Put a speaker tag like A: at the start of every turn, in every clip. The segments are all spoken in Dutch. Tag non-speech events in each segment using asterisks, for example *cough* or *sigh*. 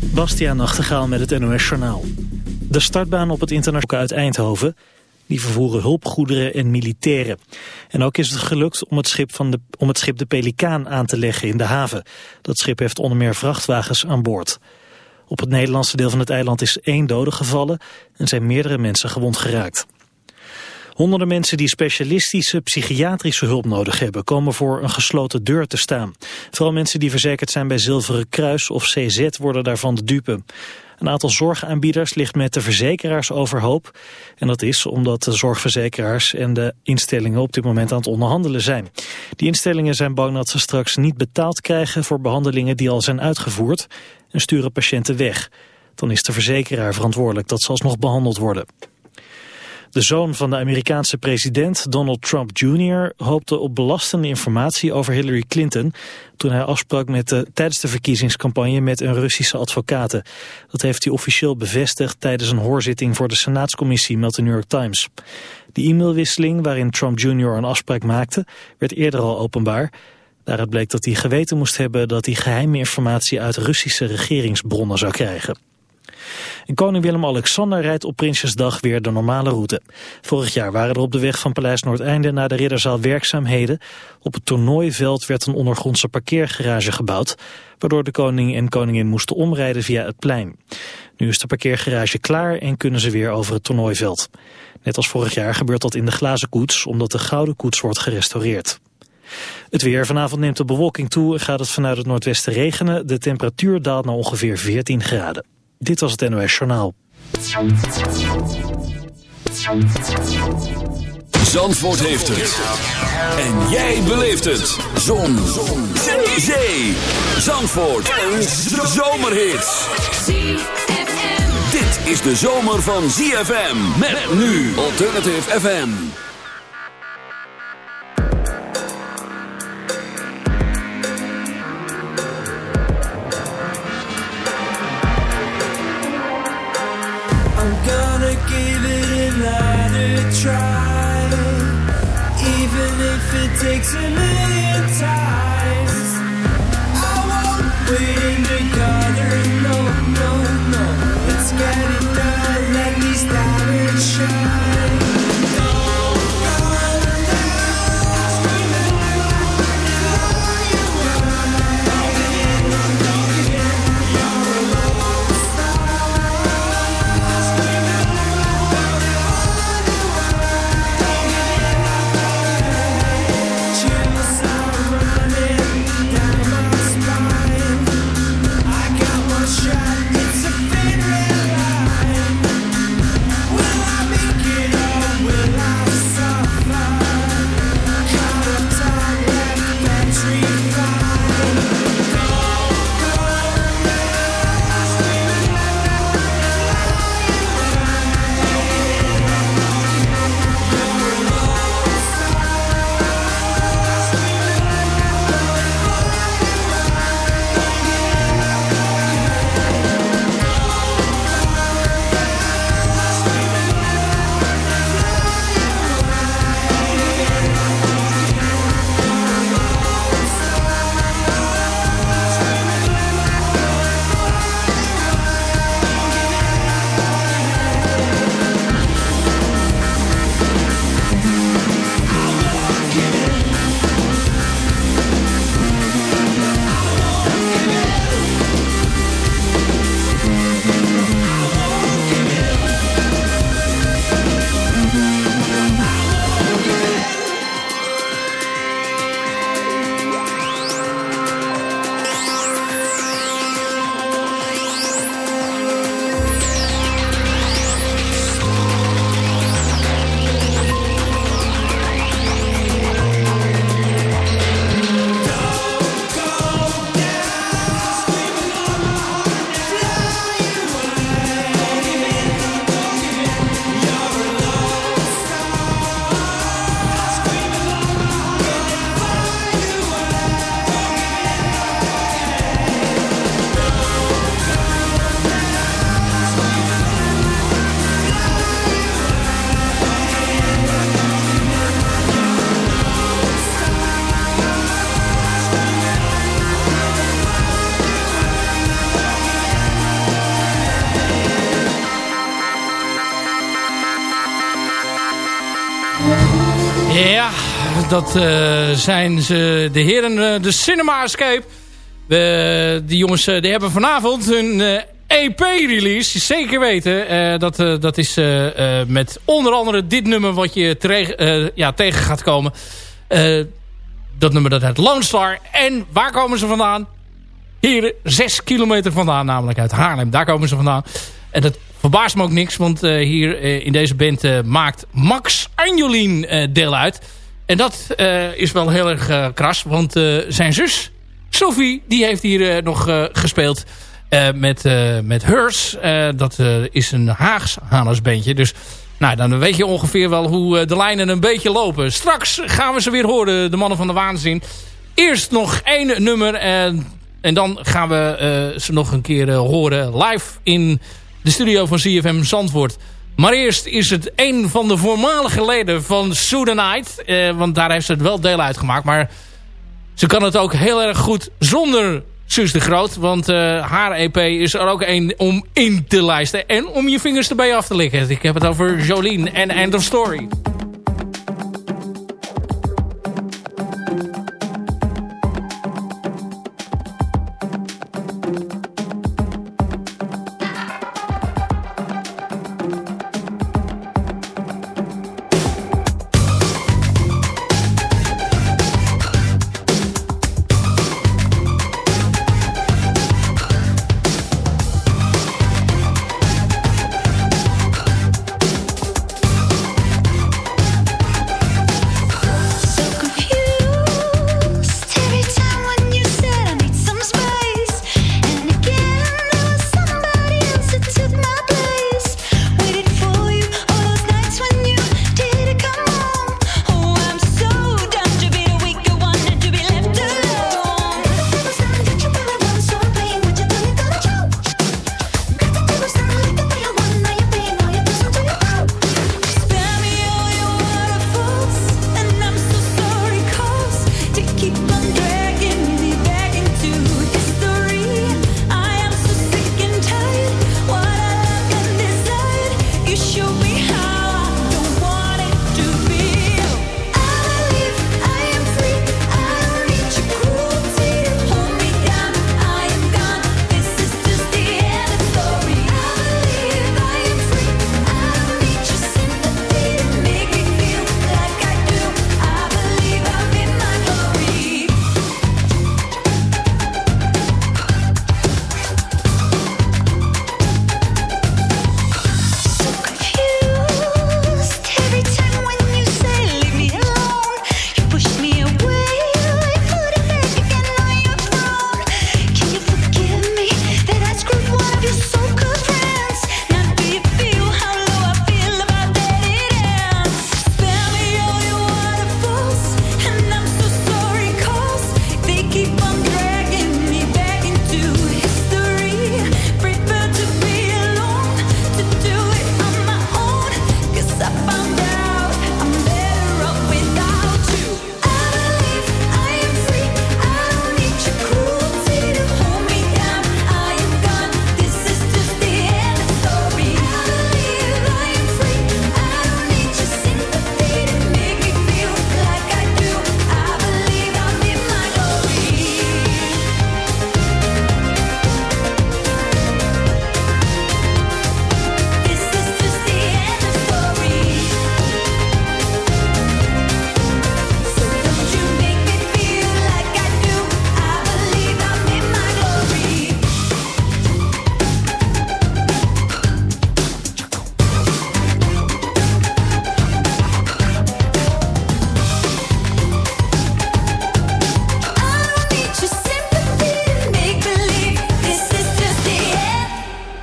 A: Bastiaan Nachtegaal met het NOS Journaal. De startbaan op het internationaal uit Eindhoven... die vervoeren hulpgoederen en militairen. En ook is het gelukt om het, schip van de, om het schip de Pelikaan aan te leggen in de haven. Dat schip heeft onder meer vrachtwagens aan boord. Op het Nederlandse deel van het eiland is één dode gevallen... en zijn meerdere mensen gewond geraakt. Honderden mensen die specialistische psychiatrische hulp nodig hebben... komen voor een gesloten deur te staan. Vooral mensen die verzekerd zijn bij Zilveren Kruis of CZ worden daarvan de dupe. Een aantal zorgaanbieders ligt met de verzekeraars overhoop. En dat is omdat de zorgverzekeraars en de instellingen op dit moment aan het onderhandelen zijn. Die instellingen zijn bang dat ze straks niet betaald krijgen voor behandelingen die al zijn uitgevoerd en sturen patiënten weg. Dan is de verzekeraar verantwoordelijk dat ze alsnog behandeld worden. De zoon van de Amerikaanse president, Donald Trump Jr., hoopte op belastende informatie over Hillary Clinton toen hij afsprak met de, tijdens de verkiezingscampagne met een Russische advocaten. Dat heeft hij officieel bevestigd tijdens een hoorzitting voor de Senaatscommissie, meldt de New York Times. De e-mailwisseling waarin Trump Jr. een afspraak maakte, werd eerder al openbaar. Daaruit bleek dat hij geweten moest hebben dat hij geheime informatie uit Russische regeringsbronnen zou krijgen. En koning Willem-Alexander rijdt op Prinsjesdag weer de normale route. Vorig jaar waren er op de weg van Paleis Noordeinde naar de Ridderzaal werkzaamheden. Op het toernooiveld werd een ondergrondse parkeergarage gebouwd, waardoor de koning en koningin moesten omrijden via het plein. Nu is de parkeergarage klaar en kunnen ze weer over het toernooiveld. Net als vorig jaar gebeurt dat in de glazen koets, omdat de gouden koets wordt gerestaureerd. Het weer. Vanavond neemt de bewolking toe en gaat het vanuit het noordwesten regenen. De temperatuur daalt naar ongeveer 14 graden. Dit was het NOS Journaal.
B: Zandvoort heeft het. En jij beleeft het. Zon. Zon. Zee. Zandvoort. Een zomerhit. Dit is de zomer van ZFM. Met nu Alternative FM.
C: Dat eh, zijn ze, de heren uh, de Cinema Escape. Die jongens die hebben vanavond hun EP-release. Zeker weten. dat, dat is met onder andere dit nummer wat je ja, tegen gaat komen. dat nummer dat heet Lone Star. En waar komen ze vandaan? Hier, zes kilometer vandaan, namelijk uit Haarlem. Daar komen ze vandaan. En dat verbaast me ook niks, want hier in deze band maakt Max Anjolien deel uit. En dat is wel heel erg kras, want zijn zus Sophie, die heeft hier nog gespeeld met, met Hers. dat is een Haags Hanersbandje, dus... Nou, dan weet je ongeveer wel hoe de lijnen een beetje lopen. Straks gaan we ze weer horen, de mannen van de waanzin. Eerst nog één nummer en, en dan gaan we ze nog een keer horen live in de studio van CFM Zandvoort. Maar eerst is het een van de voormalige leden van Sudanite. Eh, want daar heeft ze het wel deel uitgemaakt. Maar ze kan het ook heel erg goed zonder Suus de Groot. Want uh, haar EP is er ook een om in te lijsten. En om je vingers erbij af te likken. Ik heb het over Jolien en End of Story.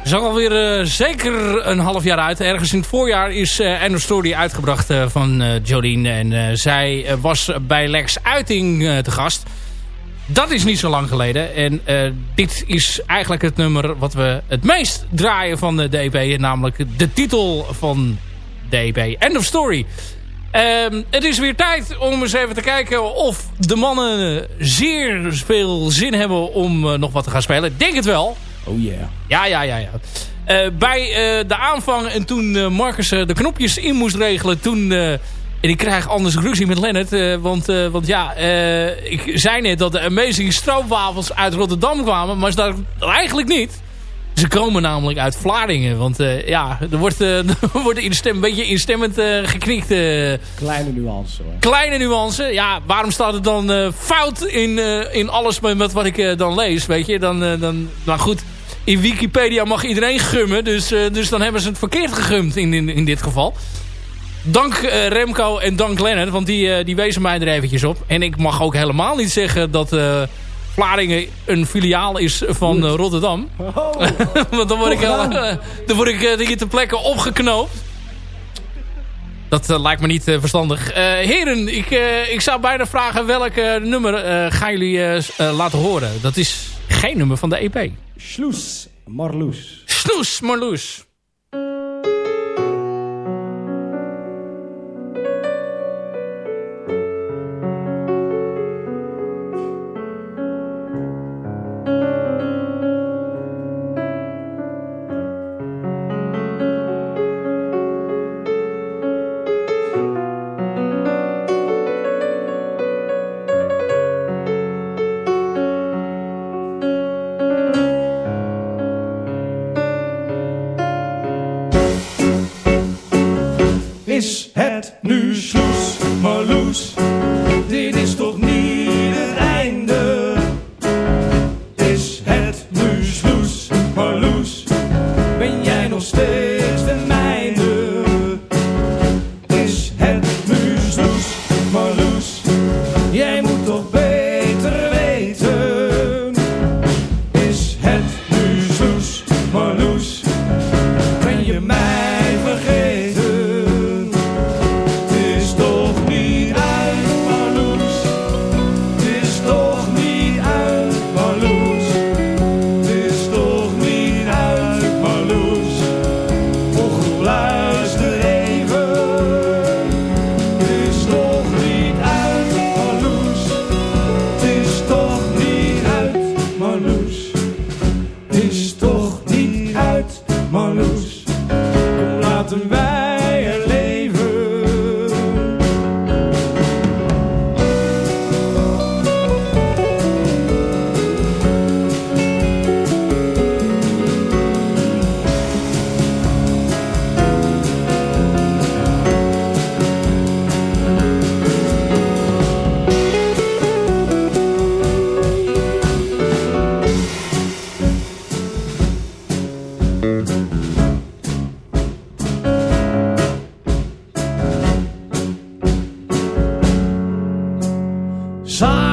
C: Is ook alweer uh, zeker een half jaar uit. Ergens in het voorjaar is uh, End of Story uitgebracht uh, van Jolien. En zij was bij Lex Uiting te gast. Dat is niet zo lang geleden. En dit is eigenlijk het nummer wat we het meest draaien van de EP. Namelijk de titel van de EP. End of Story. Um, het is weer tijd om eens even te kijken of de mannen zeer veel zin hebben om nog wat te gaan spelen. Ik denk het wel.
D: Oh yeah.
C: Ja, ja, ja. ja. Uh, bij uh, de aanvang en toen uh, Marcus de knopjes in moest regelen... toen
D: En ik krijg anders ruzie met Lennart. eh, want, eh, want ja, eh, ik zei net dat de Amazing Stroopwafels uit Rotterdam kwamen. Maar dat eigenlijk niet. Ze komen namelijk uit Vlaardingen. Want eh, ja, er wordt, eh, *laughs* er wordt in de stem, een beetje instemmend eh geknikt.
E: Kleine nuance hoor.
D: kleine nuance. Ja, waarom staat het dan fout in, in alles met, wat ik dan lees? Weet je, dan, dan, nou goed. In Wikipedia mag iedereen gummen. Dus, dus dan hebben ze het verkeerd gegumd in, in, in dit geval. Dank Remco en dank Lennart. Want die, die wezen mij er eventjes op. En ik mag ook helemaal niet zeggen dat Vlaardingen een filiaal is van eh, Rotterdam. *laughs* want dan word ik, al, eh, *laughs* dan word ik eh, hier ter plekke opgeknoopt. Dat lijkt me niet verstandig. Eh, heren, ik, ik zou bijna vragen welk nummer gaan jullie laten horen. Dat is geen nummer van de EP.
E: Sloes, Marloes.
D: Snoes, Marloes. time.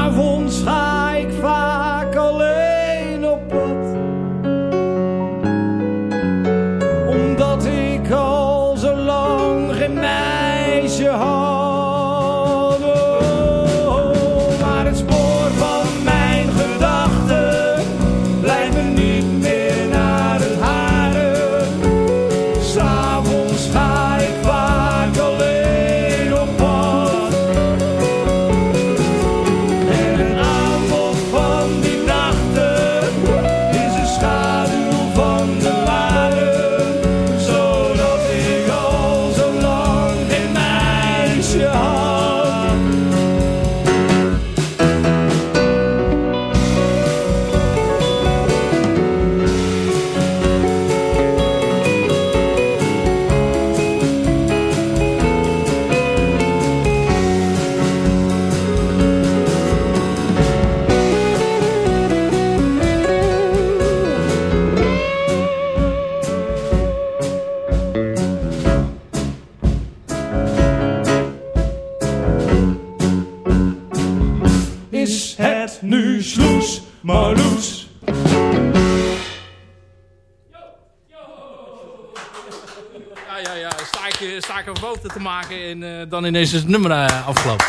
D: Dan ineens is het nummer eh, afgelopen.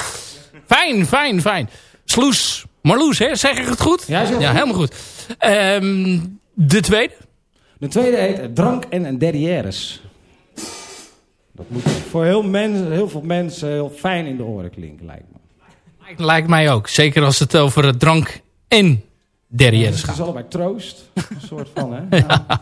D: Fijn, fijn, fijn. Sloes, Marloes, hè? zeg ik het goed?
E: Ja, goed.
D: helemaal goed. Ehm, de tweede?
E: De tweede heet Drank en Derrieres. Dat moet voor heel, heel veel mensen heel fijn in de oren klinken, lijkt me.
D: Lijkt, lijkt mij ook. Zeker als het over drank en derrieres
E: Het is
D: gaat.
E: allebei troost. Een soort van, hè? *laughs* Ja.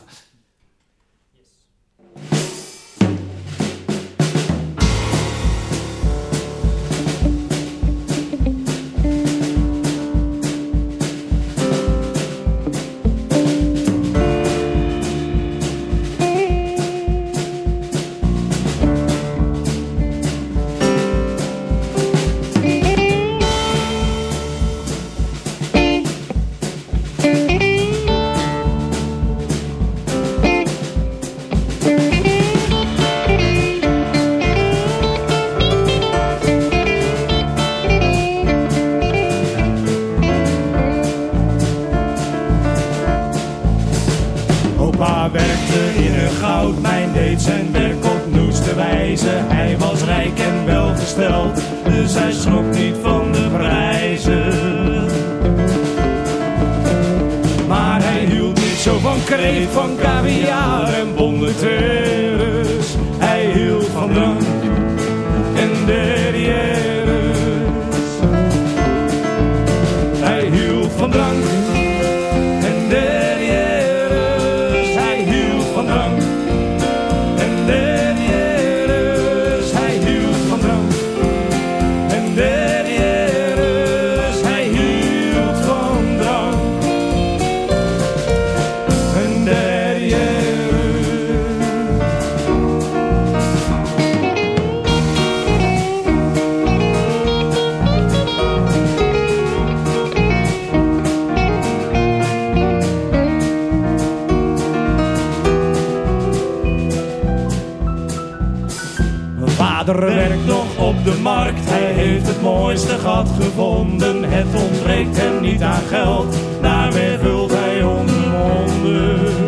D: Vader werkt nog op de markt, hij heeft het mooiste gat gevonden. Het ontbreekt hem niet aan geld, daarmee vult hij honderd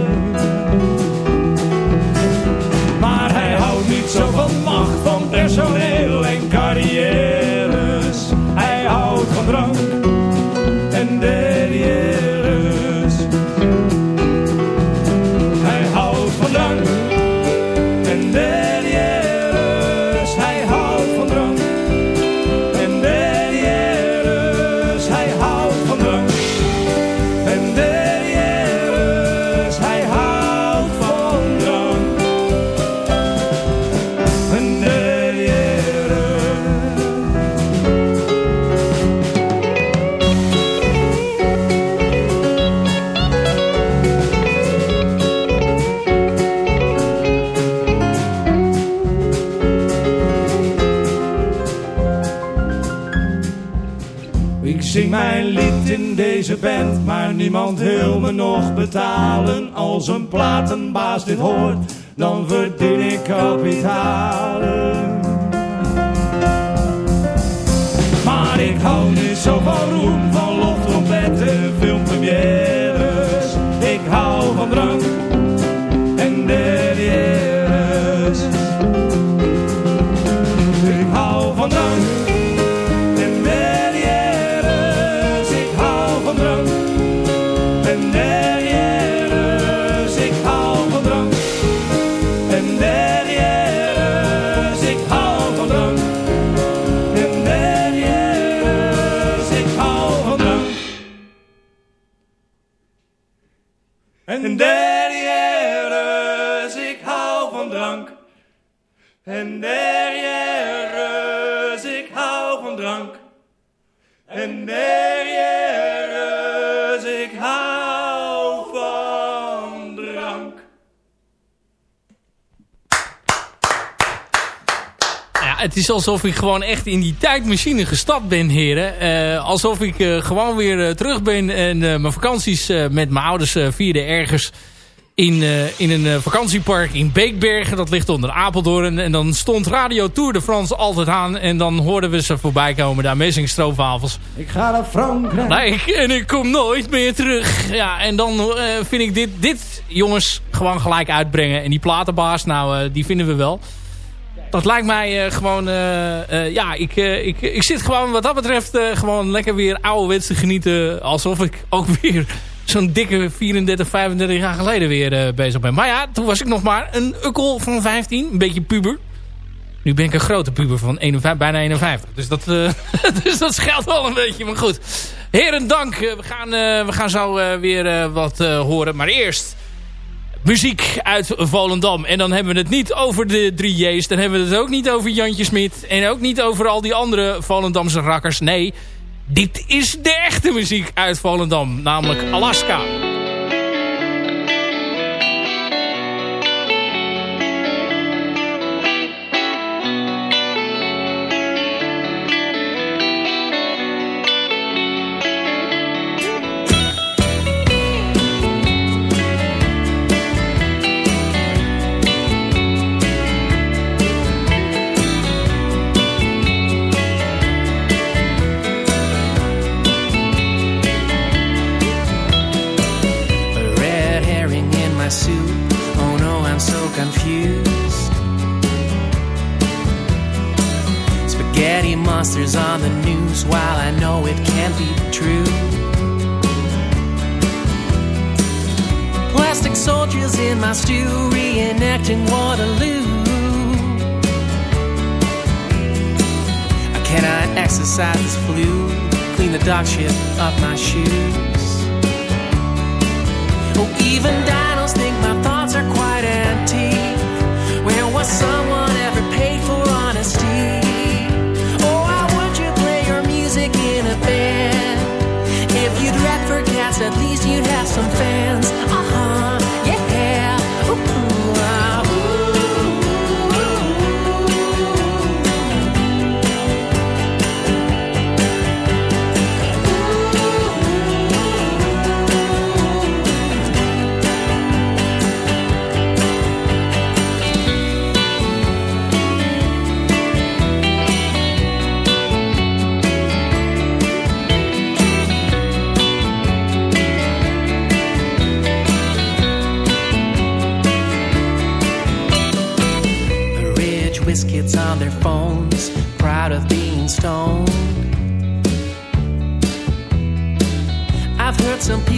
D: band, maar niemand wil me nog betalen. Als een platenbaas dit hoort, dan verdien ik kapitalen. Maar ik hou niet zo van roem, en derrieres. Ik hou van drank en derrieres. Ik hou van drank en derrieres.
E: Het is alsof ik gewoon echt in die tijdmachine gestapt ben, heren. Eh, alsof ik eh, gewoon weer eh, terug ben en mijn vakanties met mijn ouders vierden ergens in, in een vakantiepark in Beekbergen. Dat ligt onder Apeldoorn. En dan stond Radio Tour de France altijd aan. En dan hoorden we ze voorbij komen, daar Messing stroopwafels.
D: Ik ga naar Frankrijk.
E: Nee, ik, en ik kom nooit meer terug. Ja, en dan vind ik dit, dit, jongens, gewoon gelijk uitbrengen. En die platenbaas, nou, die vinden we wel. Dat lijkt mij eh, gewoon... eh, eh, ja, ik, ik, ik zit gewoon wat dat betreft gewoon lekker weer ouderwets te genieten. Alsof ik ook *laughs* weer zo'n dikke 34, 35 jaar geleden weer bezig ben. Maar ja, toen was ik nog maar een ukkel van 15. Een beetje puber. Nu ben ik een grote puber van 51, bijna 51. Dus dat, eh, *laughs* dus dat scheelt wel een beetje. Maar goed. Heren, dank. We gaan, we gaan zo weer wat horen. Maar eerst muziek uit Volendam. En dan hebben we het niet over de 3J's. Dan hebben we het ook niet over Jantje Smit. En ook niet over al die andere Volendamse rakkers. Nee, dit is de echte muziek uit Volendam. Namelijk Alaska.
F: My stew reenacting Waterloo. I cannot exercise this flu, clean the dog shit off my shoes. Oh, even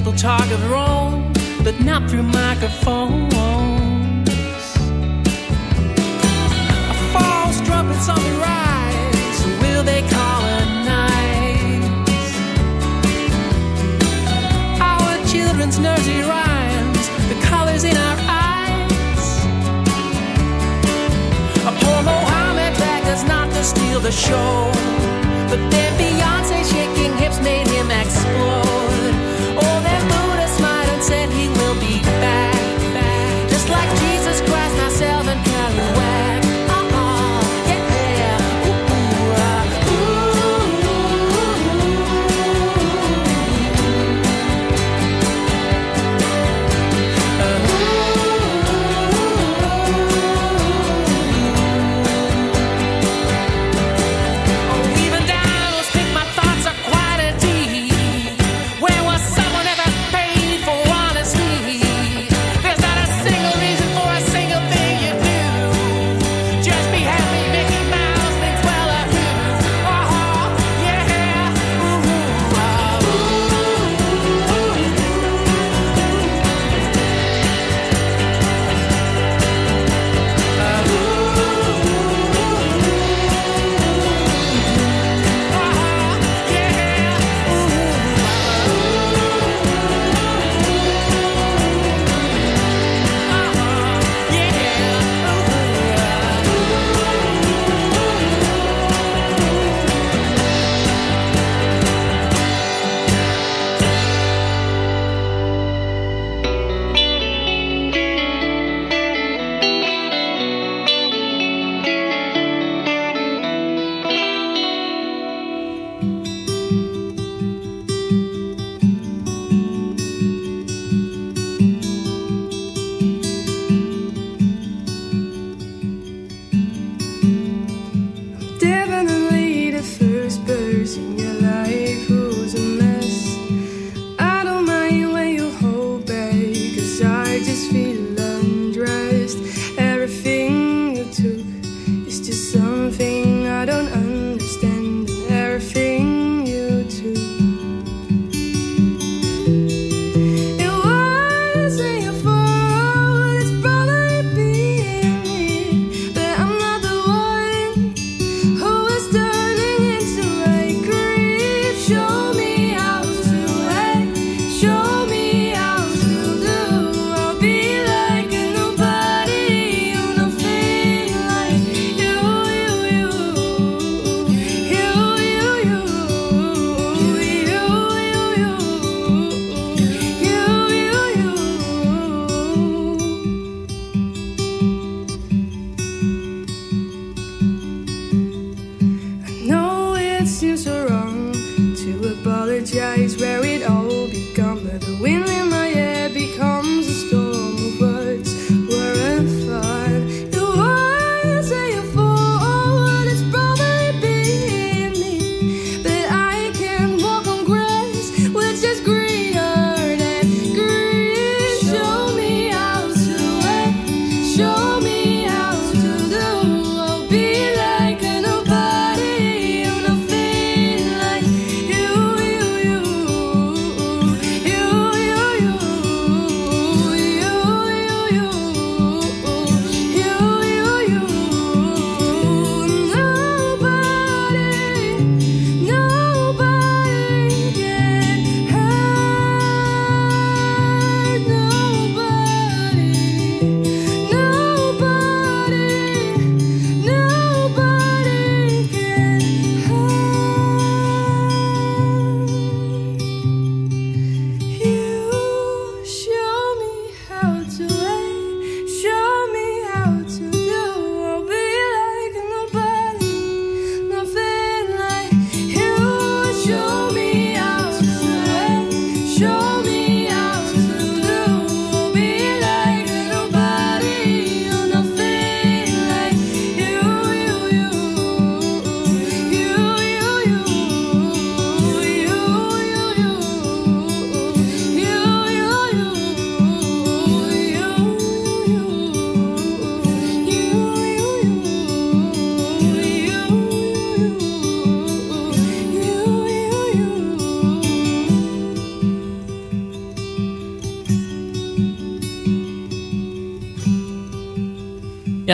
F: people talk of own, but not through microphones. A false trumpets on the rise, will they colonize? Our children's nursery rhymes, the colors in our eyes. A poor Mohammed beggars not to steal the show. But then Beyonce shaking hips made him explode.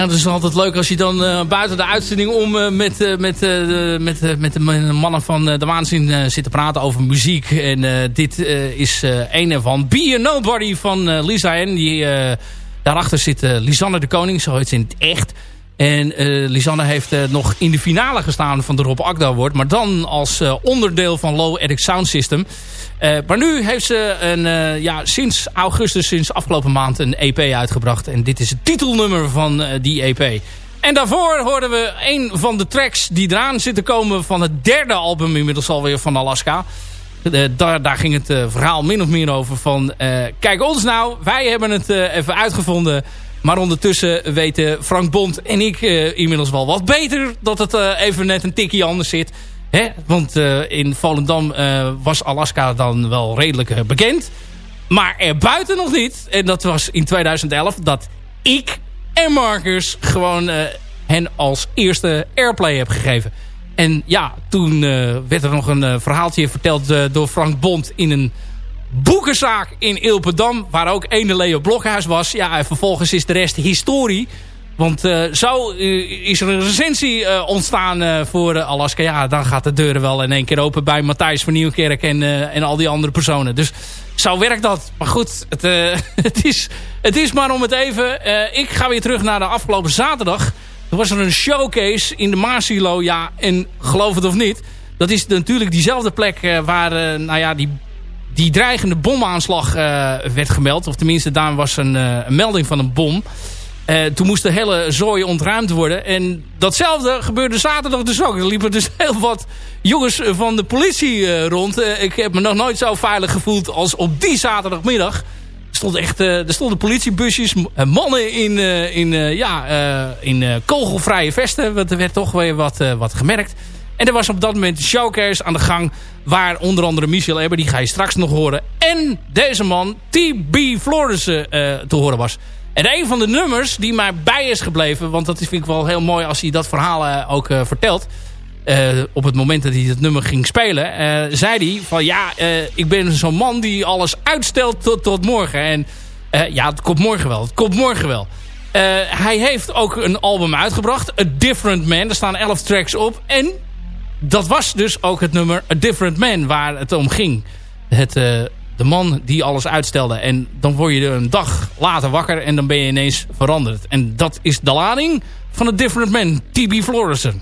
E: Ja, het is altijd leuk als je dan eh, buiten de uitzending om eh, met, eh, met, met, met de mannen van de waanzin zit te praten over muziek. En dit is een ervan. Be Nobody van Lisa N. Die, daarachter zit Lisanne de Koning, zo heet in het echt. En eh, Lisanne heeft eh, nog in de finale gestaan van de Rob Akda Award. Maar dan als eh, onderdeel van Low Eric Sound System. Maar nu heeft ze een, ja, sinds augustus, sinds afgelopen maand, een EP uitgebracht. En dit is het titelnummer van die EP. En daarvoor hoorden we een van de tracks die eraan zitten komen van het derde album inmiddels alweer van Alaska. Daar, daar ging het verhaal min of meer over van... kijk ons nou, wij hebben het even uitgevonden... Maar ondertussen weten Frank Bond en ik eh, inmiddels wel wat beter... dat het eh, even net een tikje anders zit. Hè? Want eh, in Volendam was Alaska dan wel redelijk bekend. Maar erbuiten nog niet. En dat was in 2011 dat ik en Marcus gewoon hen als eerste airplay heb gegeven. En ja, toen werd er nog een verhaaltje verteld door Frank Bond in een boekenzaak in Ilpendam. Waar ook ene Leo Blokhuis was. Ja, en vervolgens is de rest historie. Want eh, zo eh, is er een recensie eh, ontstaan voor Alaska. Ja, dan gaat de deuren wel in één keer open bij Matthijs van Nieuwkerk en, en al die andere personen. Dus zo werkt dat. Maar goed, het, *laughs* het, is, het is maar om het even. Ik ga weer terug naar de afgelopen zaterdag. Er was er een showcase in de Maasilo. Ja, en geloof het of niet. Dat is natuurlijk diezelfde plek waar nou ja, die, die dreigende bomaanslag eh, werd gemeld. Of tenminste, daar was een, eh, een melding van een bom. Eh, toen moest de hele zooi ontruimd worden. En datzelfde gebeurde zaterdag dus ook. Er liepen dus *laughs* heel wat jongens van de politie rond. Ik heb me nog nooit zo veilig gevoeld als op die zaterdagmiddag. Er stonden echt er stonden politiebusjes, mannen in, in, ja, in kogelvrije vesten. Want er werd toch weer wat, wat gemerkt. En er was op dat moment een showcase aan de gang. Waar onder andere Michel Ebber, die ga je straks nog horen. En deze man, T.B. Florissen, eh te horen was. En een van de nummers die mij bij is gebleven... want dat vind ik wel heel mooi als hij dat verhaal eh, ook eh, vertelt... Op het moment dat hij het nummer ging spelen... zei hij van ja, ik ben zo'n man die alles uitstelt tot, tot morgen. En ja, het komt morgen wel. Het komt morgen wel. Hij heeft ook een album uitgebracht. A Different Man. Er staan 11 tracks op. En dat was dus ook het nummer A Different Man waar het om ging. Het, eh, de man die alles uitstelde. En dan word je een dag later wakker en dan ben je ineens veranderd. En dat is de lading van A Different Man, T.B. Florissen.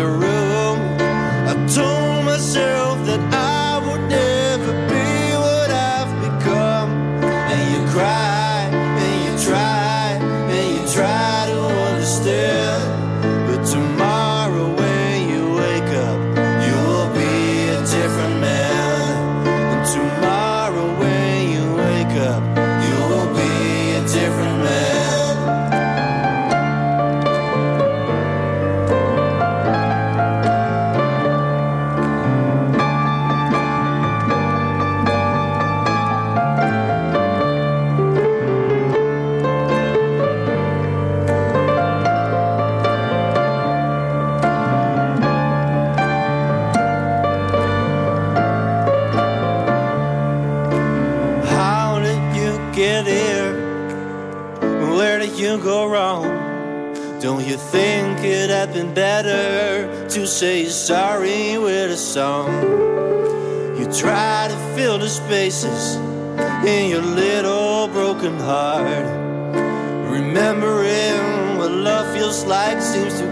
F: Your room. I told myself that I
G: say you're sorry with a song. You try to fill the spaces in your little broken heart. Remembering what love feels like seems to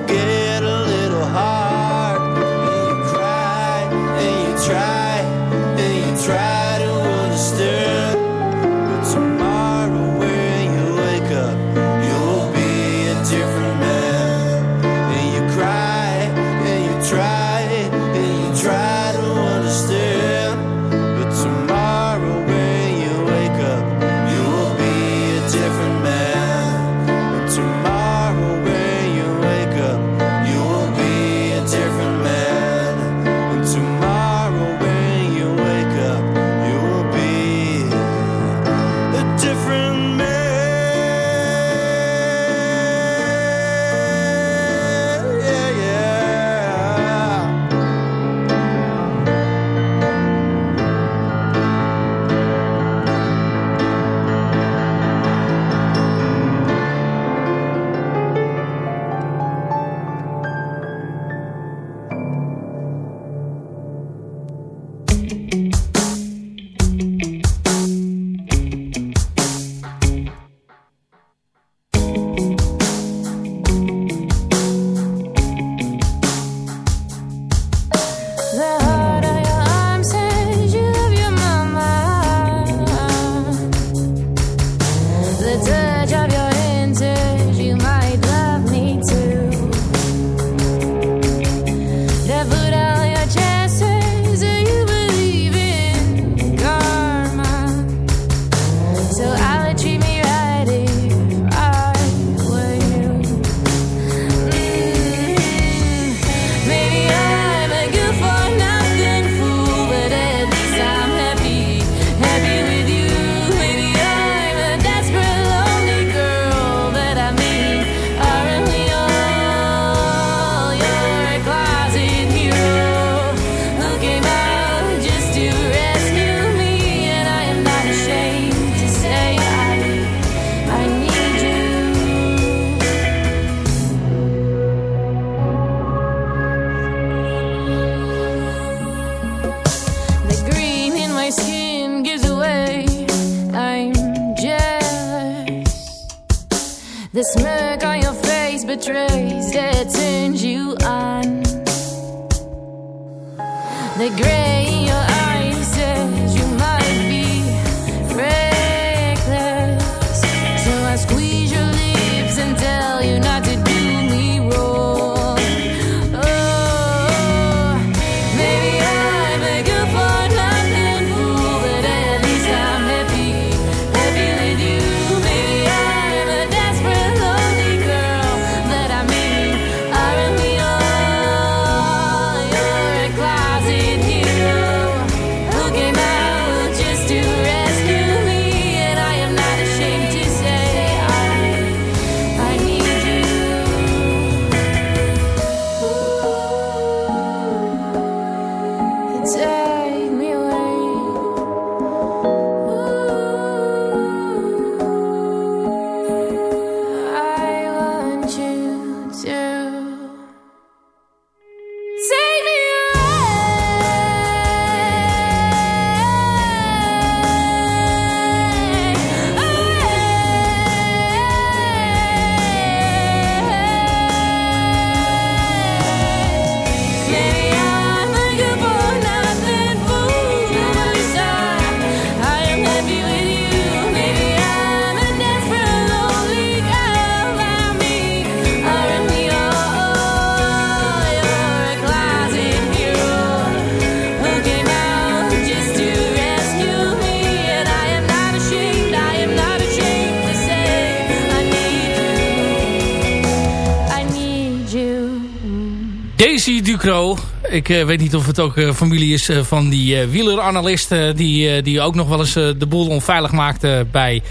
E: Ik eh, weet niet of het ook eh, familie is eh, van die wieleranalisten... Die, die ook nog wel eens de boel onveilig maakten... bij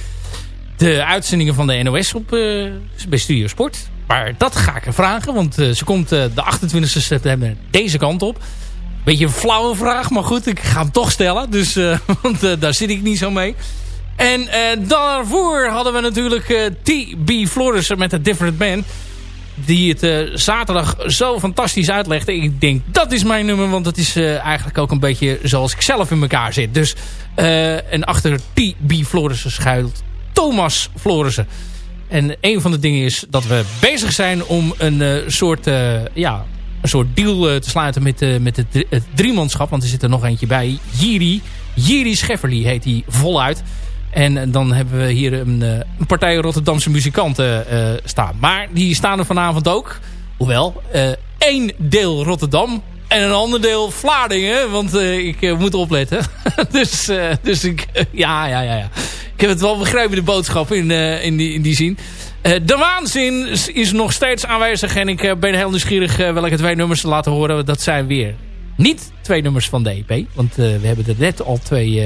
E: de uitzendingen van de NOS op, bij Studio Sport. Maar dat ga ik vragen, want ze komt de 28 september deze kant op. Beetje een flauwe vraag, maar goed, ik ga hem toch stellen. Dus, *laughs* want daar zit ik niet zo mee. En daarvoor hadden we natuurlijk T.B. Florissen met The Different Man die het eh, zaterdag zo fantastisch uitlegde. Ik denk, dat is mijn nummer, want dat is eh, eigenlijk ook een beetje zoals ik zelf in elkaar zit. Dus, eh, en achter T.B. Florissen schuilt Thomas Florissen. En een van de dingen is dat we bezig zijn om een soort, ja, een soort deal te sluiten met, met het driemanschap. Want er zit er nog eentje bij. Jiri. Jiri Schefferly heet hij voluit. En dan hebben we hier een, eh, een partij Rotterdamse muzikanten eh, staan. Maar die staan er vanavond ook. Hoewel, eh, één deel Rotterdam en een ander deel Vlaardingen. Want ik moet opletten. *laughs* dus dus ik, ja, ja, ja, ja. Ik heb het wel begrepen, de boodschap in, in, die, in die zin. De waanzin is, nog steeds aanwezig. En ik ben heel nieuwsgierig welke twee nummers te laten horen. Dat zijn weer niet twee nummers van de EP. Want we hebben er net al twee...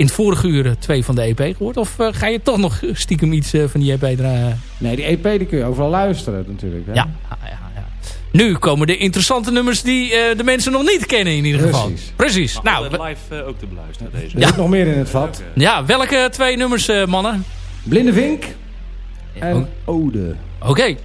E: in het vorige uur twee van de EP gehoord? Of eh, ga je toch nog stiekem iets eh, van die EP draaien?
D: Nee, die EP die kun je overal luisteren natuurlijk. Hè?
E: Ja, ja, ja, ja. Nu komen de interessante nummers die eh, de mensen nog niet kennen in ieder geval.
D: Precies.
E: Precies. Nou,
H: Nou,
E: we-
H: live ook te beluisteren deze.
D: Er zit nog meer in het vat.
E: ja, welke twee nummers, mannen?
D: Blinde Vink en
E: Oké.
D: Ode.
E: Oké.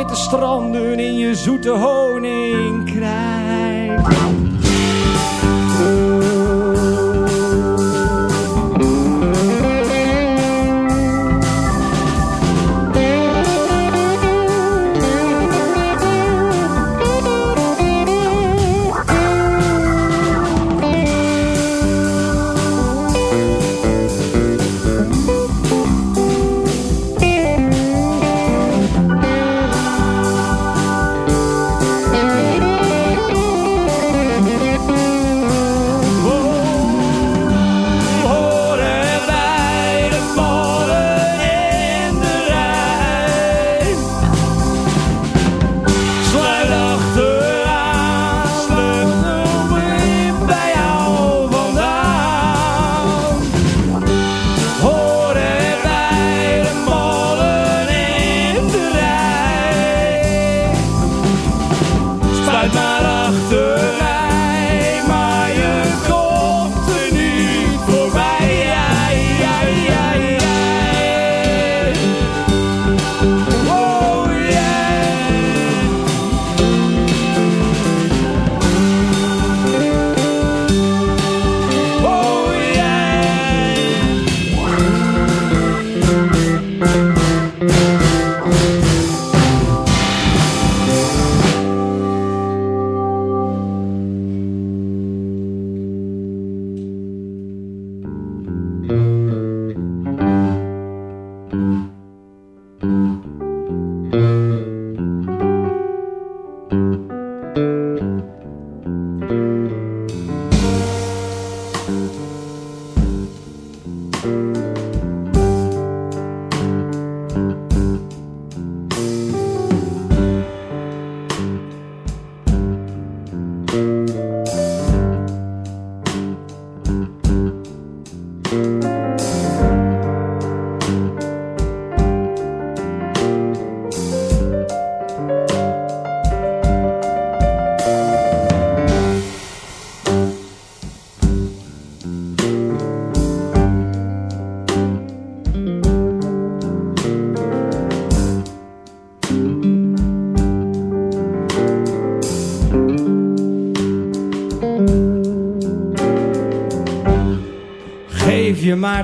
I: Hagelwitte stranden in je zoete honing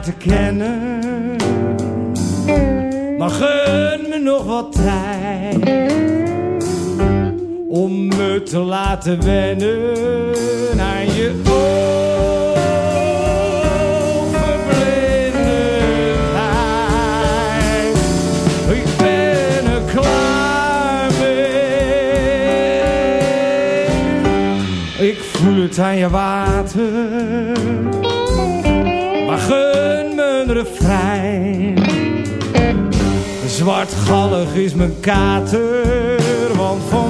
D: te kennen. Maar gun me nog wat tijd om me te laten wennen aan je overblindendheid. Ik ben er klaar mee. Ik voel het aan je water. zwartgallig is mijn kater, want van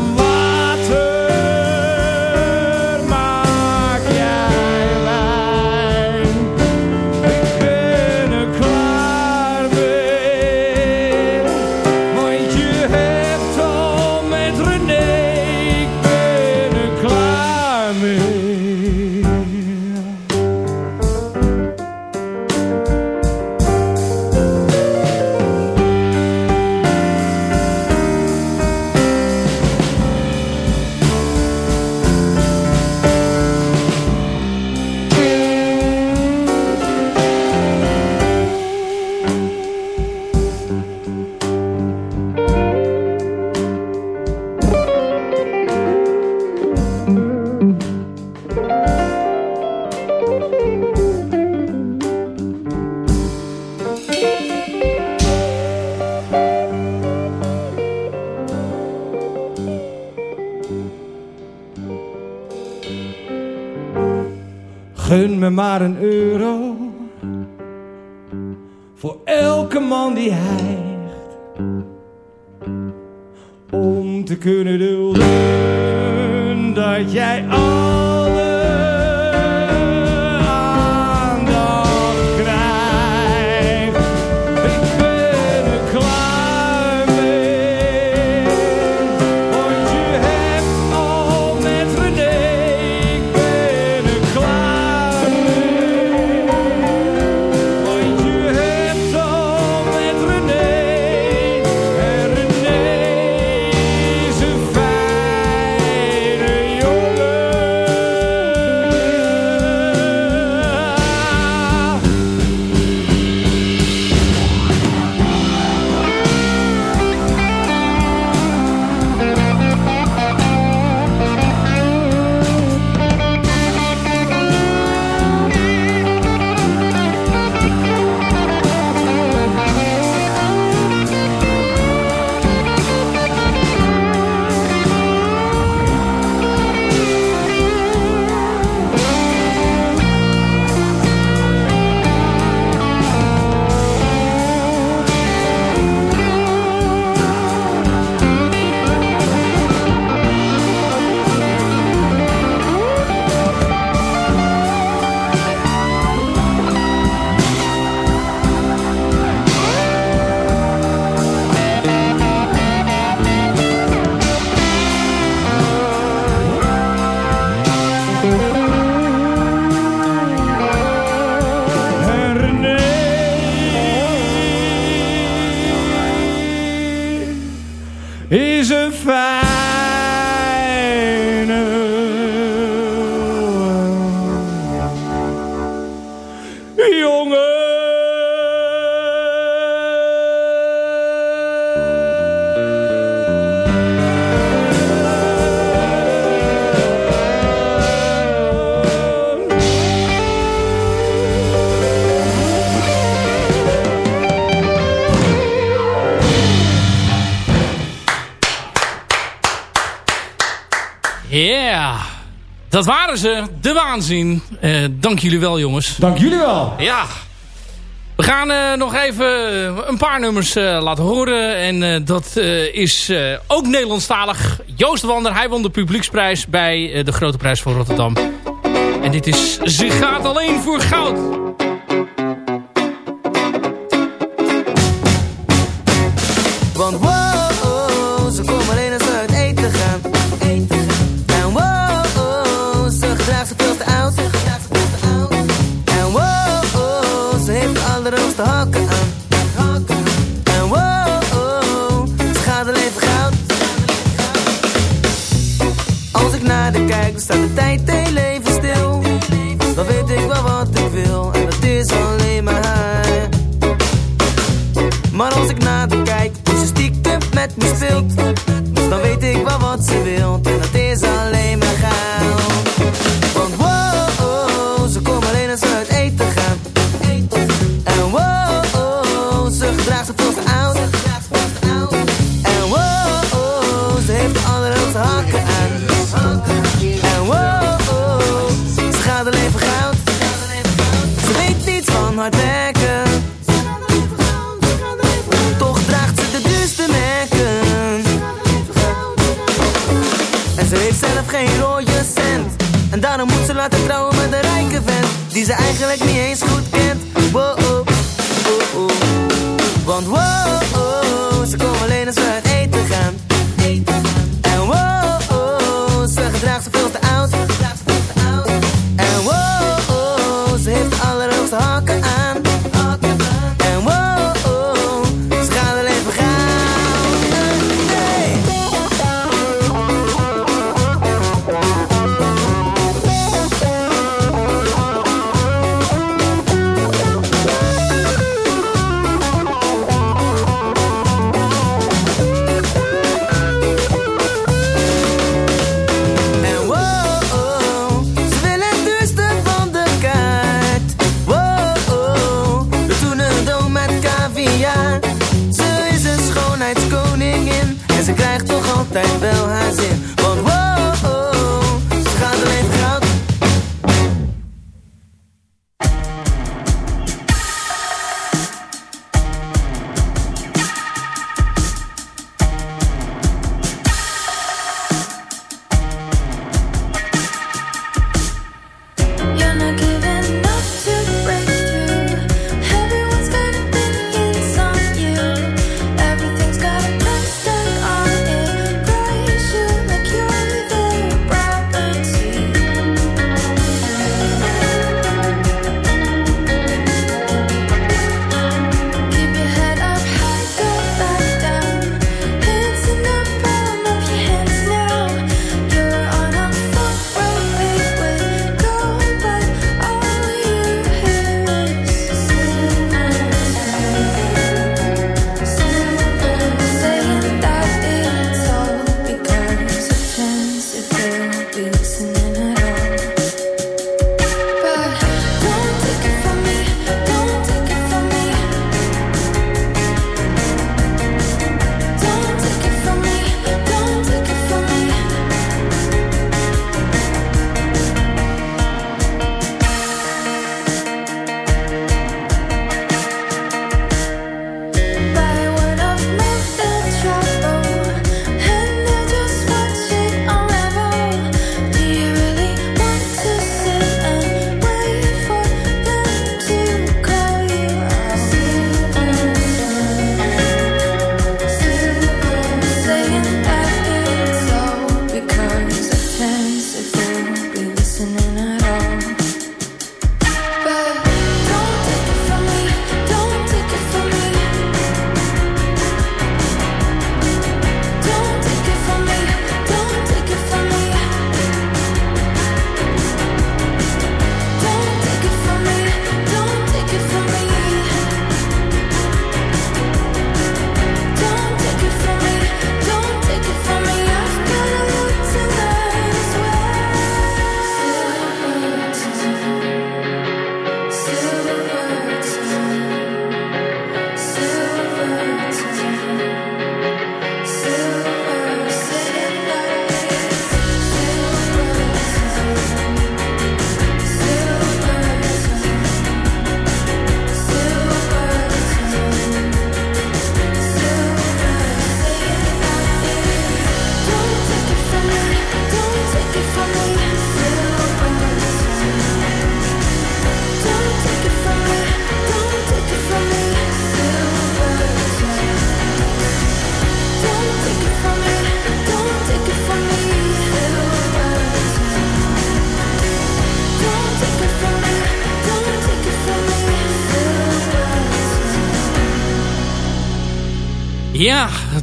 D: maar een euro. Dat
E: waren ze, de waanzin. Eh, dank jullie wel, jongens.
D: Dank jullie wel.
E: Ja. We gaan eh, nog even eh, een paar nummers laten horen. En dat is ook Nederlandstalig. Joost Wander, hij won de publieksprijs bij de Grote Prijs van Rotterdam. En dit is Ze gaat alleen voor goud.
H: Want. Kijk, dan staat de tijd heel even stil. Dan weet ik wel wat ik wil. En dat is alleen maar haar. Maar als ik naar haar kijk, hoe ze stiekem met me speelt Dan weet ik wel wat ze wil, en dat is alleen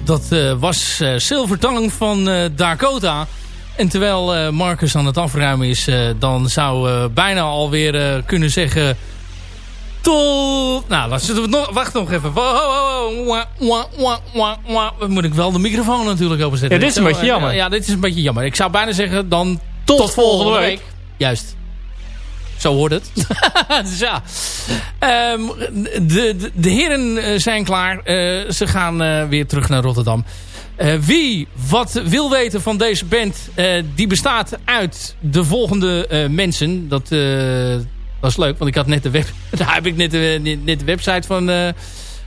E: dat eh, was eh Silver Tongue van eh, Dakota. En terwijl Marcus aan het afruimen is, dan zou bijna alweer kunnen zeggen... Tot... Nou, laten we nog, wacht nog even. Dan moet ik wel de microfoon natuurlijk openzetten.
J: Ja, dit is een beetje jammer.
E: Ja, dit is een beetje jammer. Ik zou bijna zeggen dan tot, volgende week. Juist. Zo hoort het. *laughs* dus ja. Ehm, de, de, de heren eh, zijn klaar. Eh, ze gaan eh, weer terug naar Rotterdam. Wie wat wil weten van deze band, die bestaat uit de volgende mensen. Dat eh, was leuk, want ik had net de web, *laughs* daar heb ik net de, net- de website van,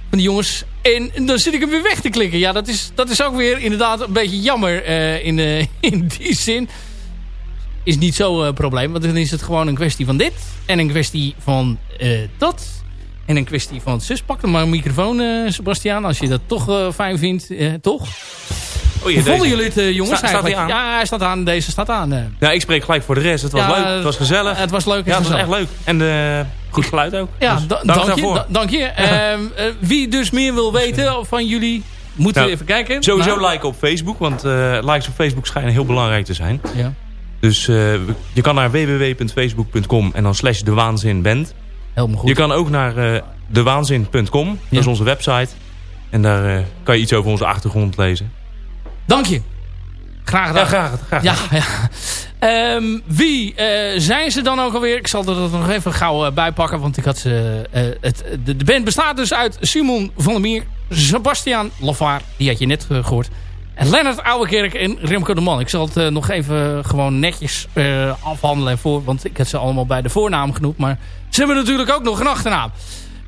E: van die jongens. En dan zit ik hem weer weg te klikken. Ja, dat is, dat is ook weer inderdaad een beetje jammer in, *laughs* in die zin is niet zo'n eh, probleem. Want dan is het gewoon een kwestie van dit. En een kwestie van eh, dat. En een kwestie van zus. Pak dan maar een microfoon, eh Sebastiaan. Als je dat toch fijn vindt. toch?
J: Oh,
E: Hoe vonden jullie het, eh, jongens?
J: Sta- staat hij aan?
E: Ja, hij staat aan. Deze staat aan.
J: Ja, ik spreek gelijk voor de rest. Het was
E: Ja,
J: leuk, het was gezellig.
E: Het was leuk en
J: ja, het was echt leuk. En goed geluid ook.
E: Ja,
J: Dus
E: da-
J: dank
E: dank, je, dank je. *laughs* Ehm, eh, wie dus meer wil weten van jullie, moeten we
J: Nou,
E: even kijken.
J: Sowieso
E: Nou,
J: liken op Facebook, want likes op Facebook schijnen heel belangrijk te zijn.
E: Ja.
J: Dus eh, je kan naar www.facebook.com en dan slash de waanzin band.
E: Helemaal goed.
J: Je kan ook naar eh dewaanzin.com, dat
E: Ja.
J: is onze website. En daar eh, kan je iets over onze achtergrond lezen.
E: Dank je. Graag gedaan.
J: Ja, graag. graag.
E: Ja, ja. Ehm, wie zijn ze dan ook alweer? Ik zal er dat nog even gauw bijpakken. Want ik had ze, het, de, de band bestaat dus uit Simon van der Meer, Sebastian Lavaar, die had je net eh, gehoord. En Lennart Ouwekerk en Remco de Man. Ik zal het eh, nog even gewoon netjes eh, afhandelen voor. Want ik heb ze allemaal bij de voornaam genoemd. Maar ze hebben natuurlijk ook nog een achternaam.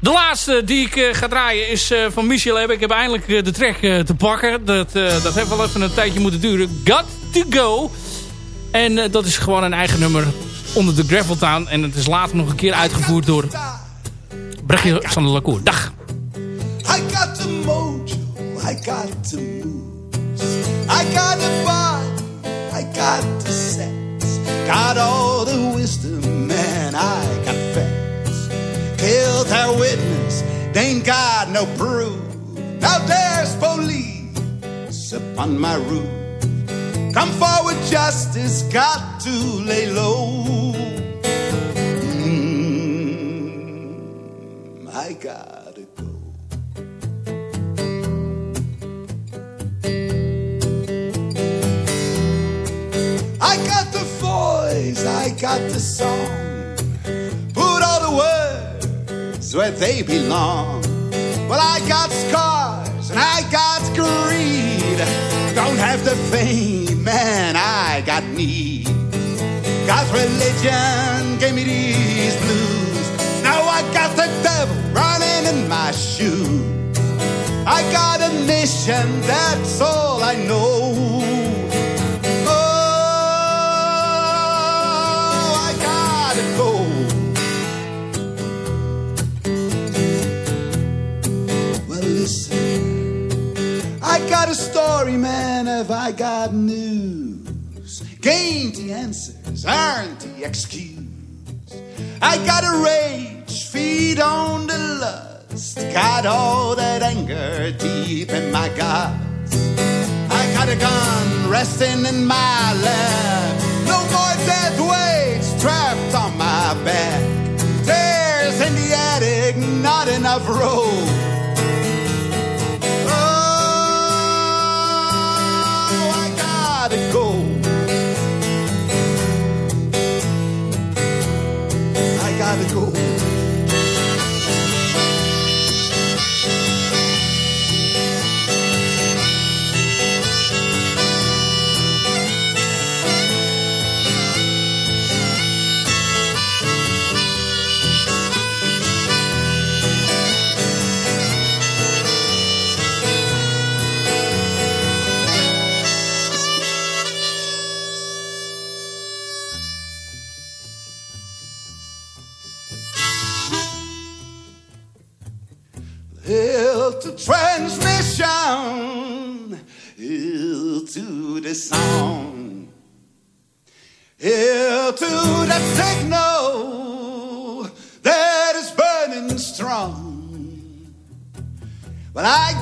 E: De laatste die ik eh, ga draaien is van Michel Hebben. Ik heb eindelijk de track te pakken. Dat, dat heeft wel even een tijdje moeten duren. Got to go. En dat is gewoon een eigen nummer onder de Graveltown. En het is later nog een keer uitgevoerd door Brechtje van der Lacour. Dag.
K: I got the mojo, I got the. I got the body, I got the sense. Got all the wisdom, and I got facts. Killed their witness, they ain't got no proof. Now there's police upon my roof. Come forward, justice, got to lay low. Mm, I gotta go. Got the song. Put all the words where they belong. Well, I got scars and I got greed. Don't have the fame, man, I got need. God's religion gave me these blues. Now I got the devil running in my shoes. I got a mission, that's all I know. Got a story, man. Have I got news? Gain the answers, aren't the excuse. I got a rage, feed on the lust. Got all that anger deep in my guts. I got a gun resting in my lap. No more dead weights trapped on my back. Tears in the attic, not enough room.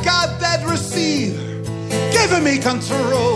K: God that receive, giving me control.